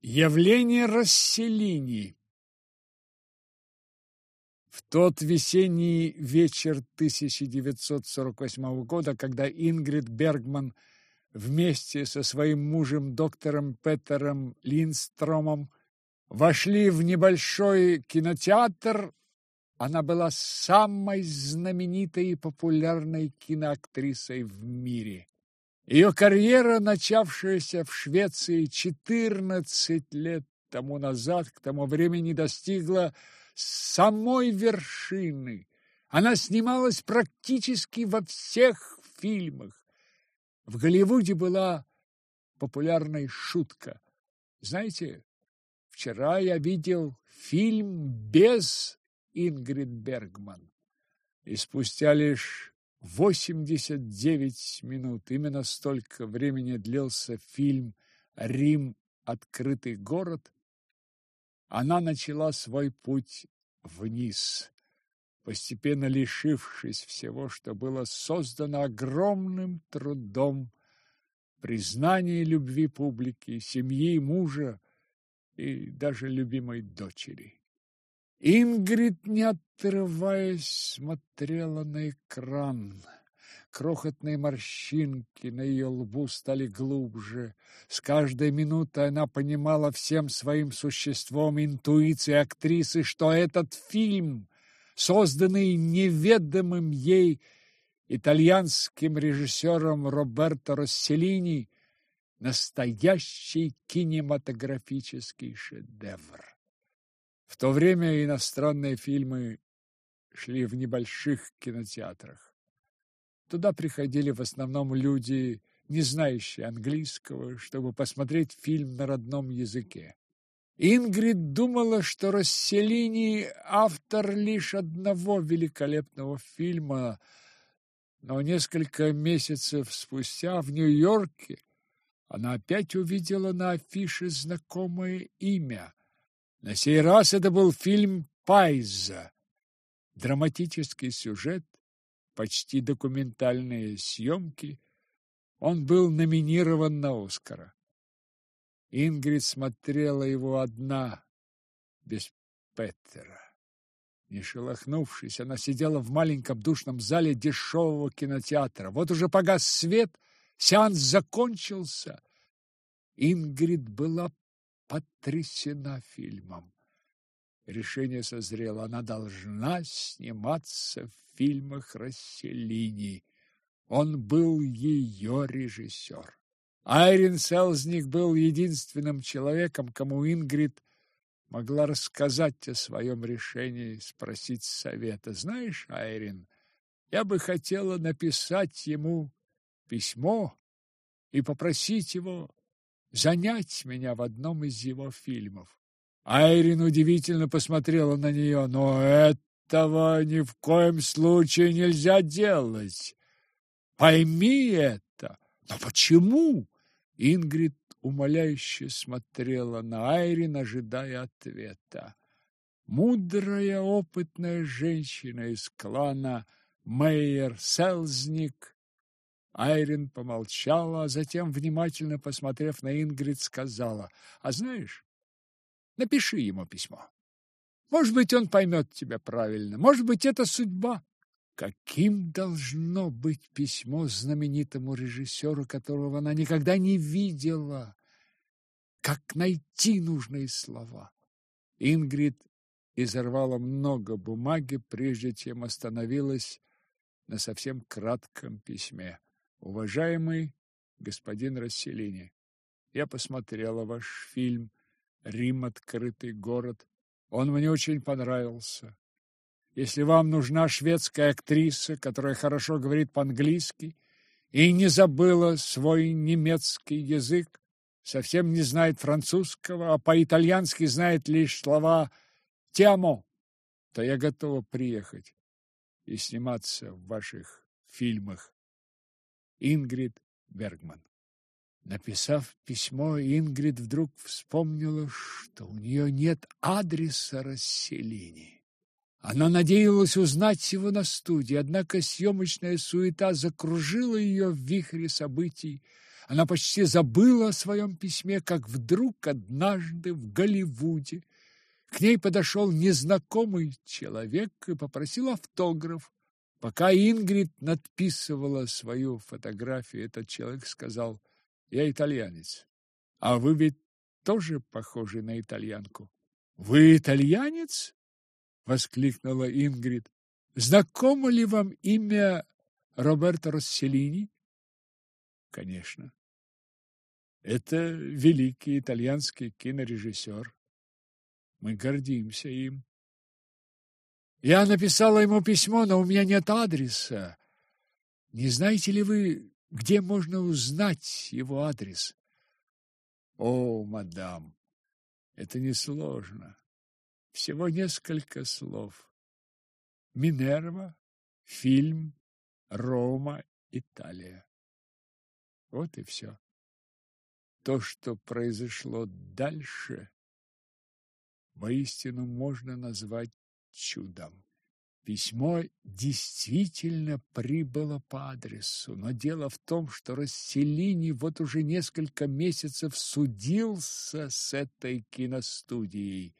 Явление расселений В тот весенний вечер 1948 года, когда Ингрид Бергман вместе со своим мужем доктором Петером Линдстромом вошли в небольшой кинотеатр, она была самой знаменитой и популярной киноактрисой в мире. Ее карьера, начавшаяся в Швеции 14 лет тому назад, к тому времени достигла самой вершины. Она снималась практически во всех фильмах. В Голливуде была популярная шутка. Знаете, вчера я видел фильм без Ингрид Бергман. И спустя лишь 89 минут. Именно столько времени длился фильм «Рим. Открытый город». Она начала свой путь вниз, постепенно лишившись всего, что было создано огромным трудом, признания любви публики, семьи, мужа и даже любимой дочери. Ингрид, не отрываясь, смотрела на экран. Крохотные морщинки на ее лбу стали глубже. С каждой минутой она понимала всем своим существом интуиции актрисы, что этот фильм, созданный неведомым ей итальянским режиссером Роберто Росселлини, настоящий кинематографический шедевр. В то время иностранные фильмы шли в небольших кинотеатрах. Туда приходили в основном люди, не знающие английского, чтобы посмотреть фильм на родном языке. Ингрид думала, что Расселини – автор лишь одного великолепного фильма, но несколько месяцев спустя в Нью-Йорке она опять увидела на афише знакомое имя на сей раз это был фильм «Пайза». Драматический сюжет, почти документальные съемки. Он был номинирован на Оскара. Ингрид смотрела его одна, без Петтера. Не шелохнувшись, она сидела в маленьком душном зале дешевого кинотеатра. Вот уже погас свет, сеанс закончился. Ингрид была потрясена фильмом. Решение созрело, она должна сниматься в фильмах Расселини. Он был ее режиссер. Айрин Селзник был единственным человеком, кому Ингрид могла рассказать о своем решении, спросить совета. Знаешь, Айрин, я бы хотела написать ему письмо и попросить его занять меня в одном из его фильмов. Айрин удивительно посмотрела на нее, но этого ни в коем случае нельзя делать. Пойми это. Но почему? Ингрид умоляюще смотрела на Айрин, ожидая ответа. Мудрая, опытная женщина из клана Мейер Селзник Айрин помолчала, а затем, внимательно посмотрев на Ингрид, сказала, «А знаешь, напиши ему письмо. Может быть, он поймет тебя правильно. Может быть, это судьба». Каким должно быть письмо знаменитому режиссеру, которого она никогда не видела? Как найти нужные слова? Ингрид изорвала много бумаги, прежде чем остановилась на совсем кратком письме. Уважаемый господин Расселини, я посмотрела ваш фильм «Рим. Открытый город». Он мне очень понравился. Если вам нужна шведская актриса, которая хорошо говорит по-английски и не забыла свой немецкий язык, совсем не знает французского, а по-итальянски знает лишь слова «тямо», то я готова приехать и сниматься в ваших фильмах. Ингрид Бергман. Написав письмо, Ингрид вдруг вспомнила, что у нее нет адреса расселения. Она надеялась узнать его на студии, однако съемочная суета закружила ее в вихре событий. Она почти забыла о своем письме, как вдруг однажды в Голливуде к ней подошел незнакомый человек и попросил автограф. Пока Ингрид надписывала свою фотографию, этот человек сказал, «Я итальянец, а вы ведь тоже похожи на итальянку». «Вы итальянец?» — воскликнула Ингрид. «Знакомо ли вам имя Роберто Росселлини?» «Конечно. Это великий итальянский кинорежиссер. Мы гордимся им. Я написала ему письмо, но у меня нет адреса. Не знаете ли вы, где можно узнать его адрес? О, мадам, это несложно. Всего несколько слов. Минерва, фильм, Рома, Италия. Вот и все. То, что произошло дальше, воистину можно назвать чудом. Письмо действительно прибыло по адресу, но дело в том, что Расселини вот уже несколько месяцев судился с этой киностудией.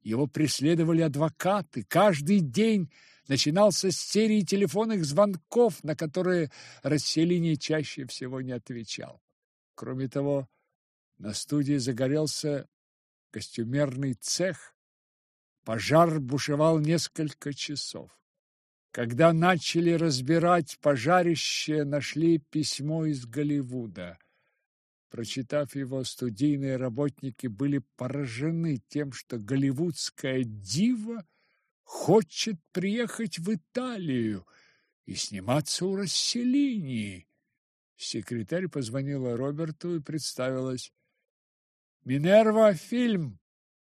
Его преследовали адвокаты. Каждый день начинался с серии телефонных звонков, на которые Расселини чаще всего не отвечал. Кроме того, на студии загорелся костюмерный цех, пожар бушевал несколько часов. Когда начали разбирать пожарище, нашли письмо из Голливуда. Прочитав его, студийные работники были поражены тем, что голливудская дива хочет приехать в Италию и сниматься у расселений. Секретарь позвонила Роберту и представилась. Минерва фильм.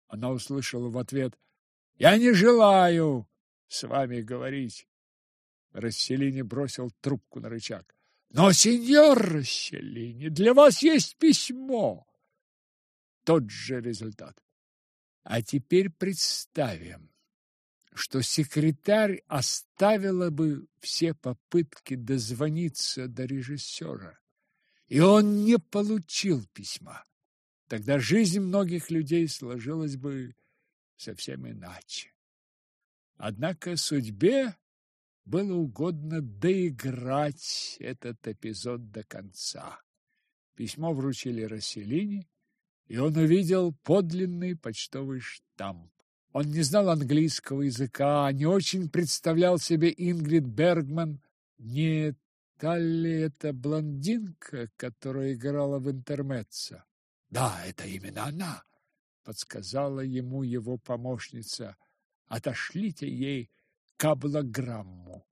Она услышала в ответ: "Я не желаю с вами говорить". Расселини бросил трубку на рычаг. "Но, сеньор Расселини, для вас есть письмо". Тот же результат. А теперь представим, что секретарь оставила бы все попытки дозвониться до режиссера, и он не получил письма. Тогда жизнь многих людей сложилась бы совсем иначе. Однако судьбе было угодно доиграть этот эпизод до конца. Письмо вручили Расселини, и он увидел подлинный почтовый штамп. Он не знал английского языка, не очень представлял себе Ингрид Бергман. Не та ли это блондинка, которая играла в интермеццо? Да, это именно она, подсказала ему его помощница. Отошлите ей каблограмму.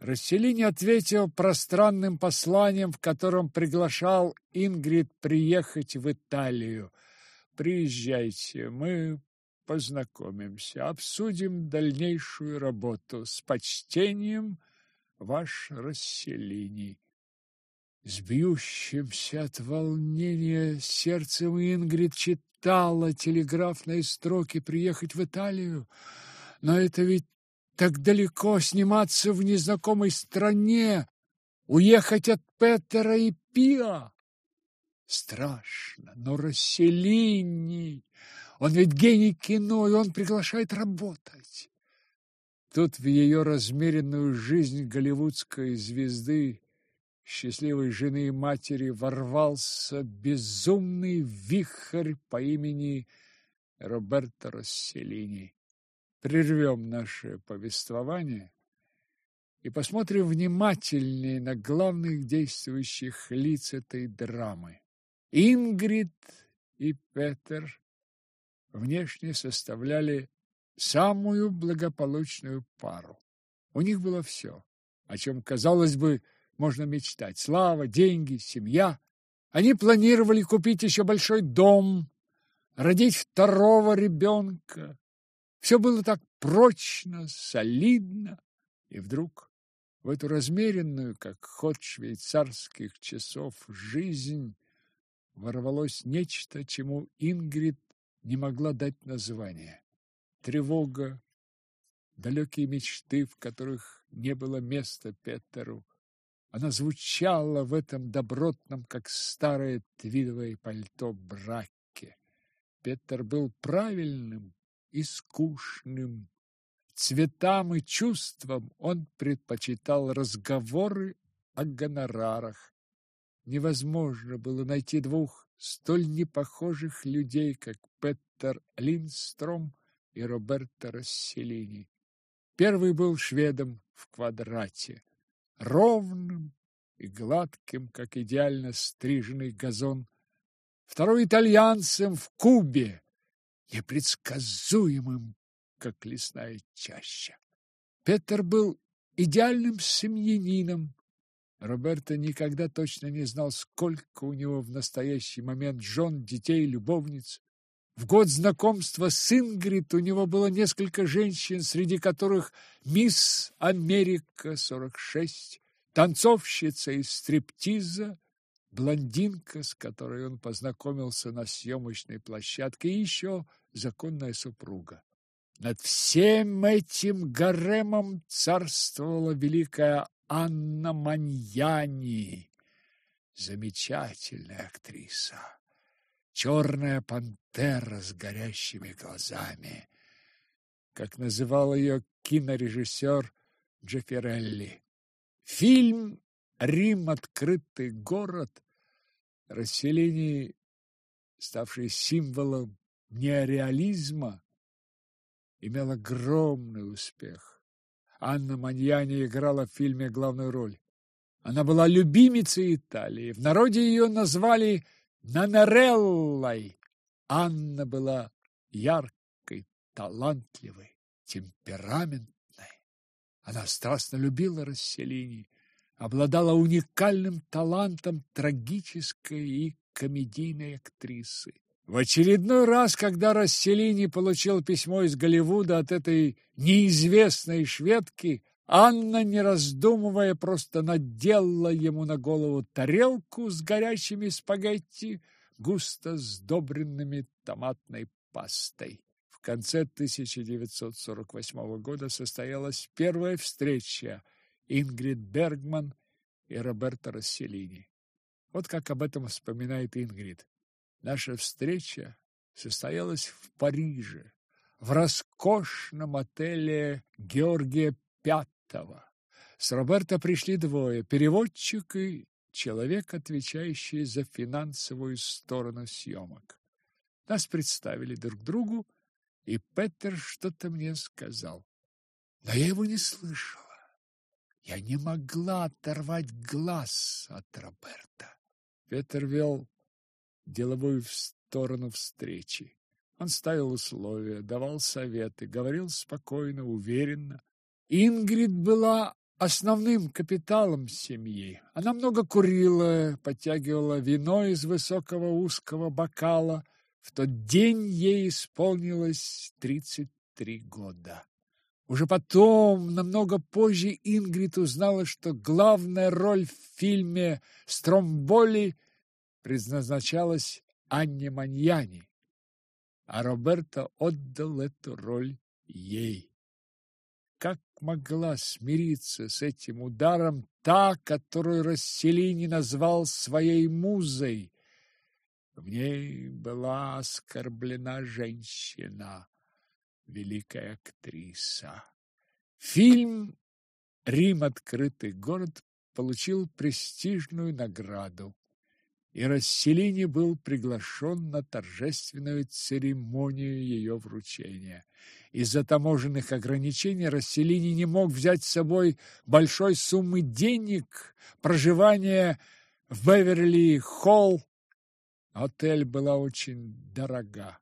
Расселини ответил пространным посланием, в котором приглашал Ингрид приехать в Италию. Приезжайте, мы познакомимся, обсудим дальнейшую работу. С почтением, ваш Расселини. С бьющимся от волнения сердцем Ингрид читала телеграфные строки приехать в Италию. Но это ведь так далеко сниматься в незнакомой стране, уехать от Петера и Пиа. Страшно, но Расселини, он ведь гений кино, и он приглашает работать. Тут в ее размеренную жизнь голливудской звезды счастливой жены и матери ворвался безумный вихрь по имени Роберто Расселини. Прервем наше повествование и посмотрим внимательнее на главных действующих лиц этой драмы. Ингрид и Петер внешне составляли самую благополучную пару. У них было все, о чем, казалось бы, можно мечтать. Слава, деньги, семья. Они планировали купить еще большой дом, родить второго ребенка. Все было так прочно, солидно. И вдруг в эту размеренную, как ход швейцарских часов, жизнь ворвалось нечто, чему Ингрид не могла дать название. Тревога, далекие мечты, в которых не было места Петеру, Она звучала в этом добротном, как старое твидовое пальто, браке. Петр был правильным и скучным. Цветам и чувствам он предпочитал разговоры о гонорарах. Невозможно было найти двух столь непохожих людей, как Петер Линстром и Роберто Расселини. Первый был шведом в квадрате, ровным и гладким, как идеально стриженный газон. Второй итальянцем в Кубе, непредсказуемым, как лесная чаща. Петр был идеальным семьянином. Роберто никогда точно не знал, сколько у него в настоящий момент жен, детей, любовниц. В год знакомства с Ингрид у него было несколько женщин, среди которых мисс Америка 46, танцовщица из стриптиза, блондинка, с которой он познакомился на съемочной площадке, и еще законная супруга. Над всем этим гаремом царствовала великая Анна Маньяни, замечательная актриса черная пантера с горящими глазами, как называл ее кинорежиссер Джефферелли. Фильм «Рим. Открытый город» расселение, ставший символом неореализма, имел огромный успех. Анна Маньяни играла в фильме главную роль. Она была любимицей Италии. В народе ее назвали Нанареллой. Анна была яркой, талантливой, темпераментной. Она страстно любила Расселини, обладала уникальным талантом трагической и комедийной актрисы. В очередной раз, когда Расселини получил письмо из Голливуда от этой неизвестной шведки, Анна, не раздумывая, просто надела ему на голову тарелку с горячими спагетти, густо сдобренными томатной пастой. В конце 1948 года состоялась первая встреча Ингрид Бергман и Роберто Расселини. Вот как об этом вспоминает Ингрид. Наша встреча состоялась в Париже, в роскошном отеле Георгия пятого. С Роберто пришли двое – переводчик и человек, отвечающий за финансовую сторону съемок. Нас представили друг другу, и Петер что-то мне сказал. Но я его не слышала. Я не могла оторвать глаз от Роберта. Петер вел деловую сторону встречи. Он ставил условия, давал советы, говорил спокойно, уверенно. Ингрид была основным капиталом семьи. Она много курила, подтягивала вино из высокого узкого бокала. В тот день ей исполнилось тридцать три года. Уже потом, намного позже, Ингрид узнала, что главная роль в фильме «Стромболи» предназначалась Анне Маньяни, а Роберто отдал эту роль ей. Как могла смириться с этим ударом та, которую Расселини назвал своей музой? В ней была оскорблена женщина, великая актриса. Фильм «Рим. Открытый город» получил престижную награду и Расселини был приглашен на торжественную церемонию ее вручения. Из-за таможенных ограничений Расселини не мог взять с собой большой суммы денег, проживание в Беверли-Холл. Отель была очень дорога.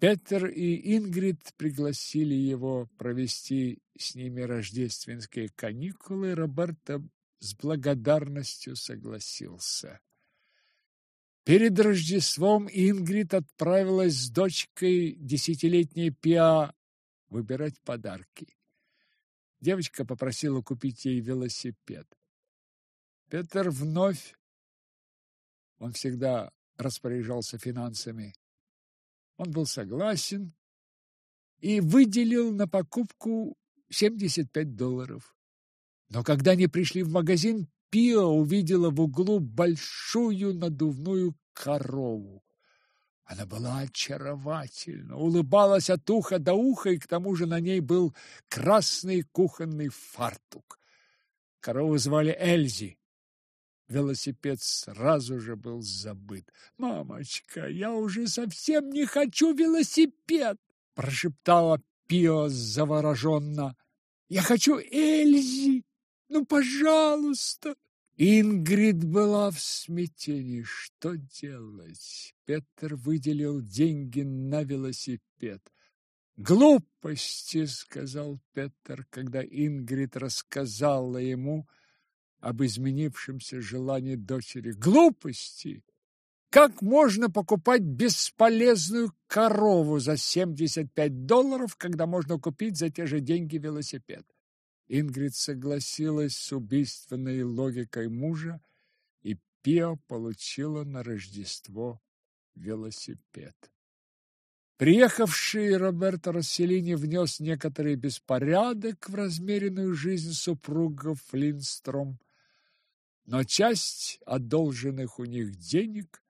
Петер и Ингрид пригласили его провести с ними рождественские каникулы. Роберто с благодарностью согласился. Перед Рождеством Ингрид отправилась с дочкой десятилетней Пиа выбирать подарки. Девочка попросила купить ей велосипед. Петр вновь, он всегда распоряжался финансами, он был согласен и выделил на покупку 75 долларов. Но когда они пришли в магазин, Пио увидела в углу большую надувную корову. Она была очаровательна, улыбалась от уха до уха, и к тому же на ней был красный кухонный фартук. Корову звали Эльзи. Велосипед сразу же был забыт. «Мамочка, я уже совсем не хочу велосипед!» прошептала Пио завороженно. «Я хочу Эльзи! Ну, пожалуйста!» Ингрид была в смятении. Что делать? Петр выделил деньги на велосипед. «Глупости!» — сказал Петр, когда Ингрид рассказала ему об изменившемся желании дочери. «Глупости! Как можно покупать бесполезную корову за 75 долларов, когда можно купить за те же деньги велосипед?» Ингрид согласилась с убийственной логикой мужа, и Пио получила на Рождество велосипед. Приехавший Роберто Расселини внес некоторый беспорядок в размеренную жизнь супругов Линстром, но часть одолженных у них денег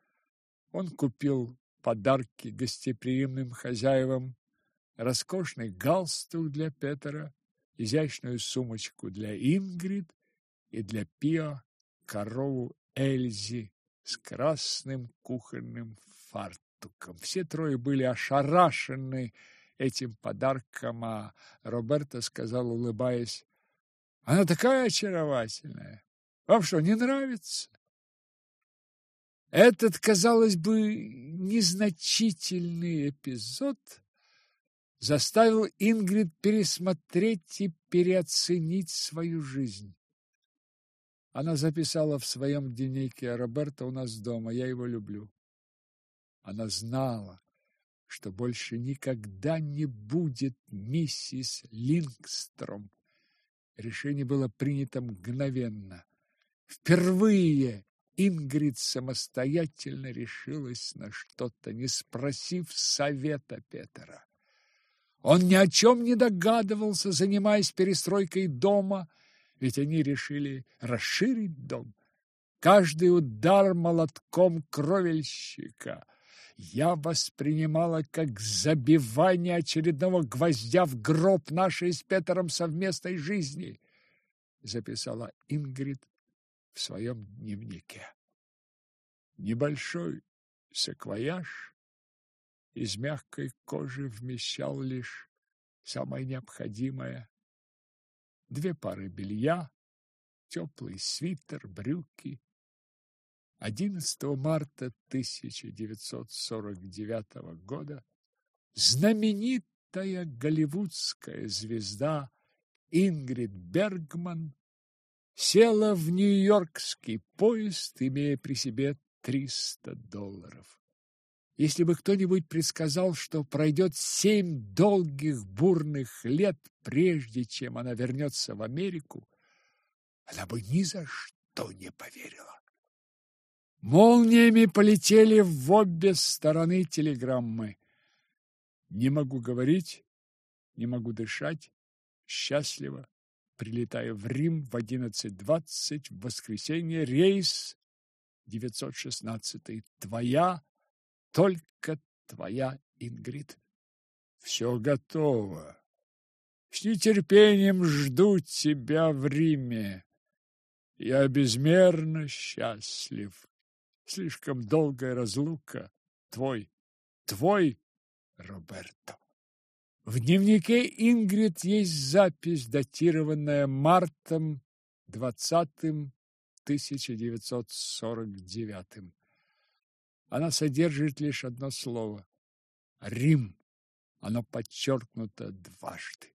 он купил подарки гостеприимным хозяевам, роскошный галстук для Петера, изящную сумочку для Ингрид и для Пио корову Эльзи с красным кухонным фартуком. Все трое были ошарашены этим подарком, а Роберто сказал, улыбаясь, «Она такая очаровательная! Вам что, не нравится?» Этот, казалось бы, незначительный эпизод заставил Ингрид пересмотреть и переоценить свою жизнь. Она записала в своем дневнике «Роберто у нас дома, я его люблю». Она знала, что больше никогда не будет миссис Лингстром. Решение было принято мгновенно. Впервые Ингрид самостоятельно решилась на что-то, не спросив совета Петра. Он ни о чем не догадывался, занимаясь перестройкой дома, ведь они решили расширить дом. Каждый удар молотком кровельщика я воспринимала как забивание очередного гвоздя в гроб нашей с Петером совместной жизни, записала Ингрид в своем дневнике. Небольшой саквояж из мягкой кожи вмещал лишь самое необходимое. Две пары белья, теплый свитер, брюки. 11 марта 1949 года знаменитая голливудская звезда Ингрид Бергман села в нью-йоркский поезд, имея при себе 300 долларов. Если бы кто-нибудь предсказал, что пройдет семь долгих бурных лет, прежде чем она вернется в Америку, она бы ни за что не поверила. Молниями полетели в обе стороны телеграммы. Не могу говорить, не могу дышать, счастливо. Прилетаю в Рим в 11.20 в воскресенье, рейс 916. Твоя только твоя Ингрид. Все готово. С нетерпением жду тебя в Риме. Я безмерно счастлив. Слишком долгая разлука. Твой, твой Роберто. В дневнике Ингрид есть запись, датированная мартом 20 1949 она содержит лишь одно слово – Рим. Оно подчеркнуто дважды.